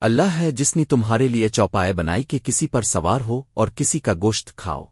اللہ ہے جس نے تمہارے لیے چوپائے بنائی کہ کسی پر سوار ہو اور کسی کا گوشت کھاؤ۔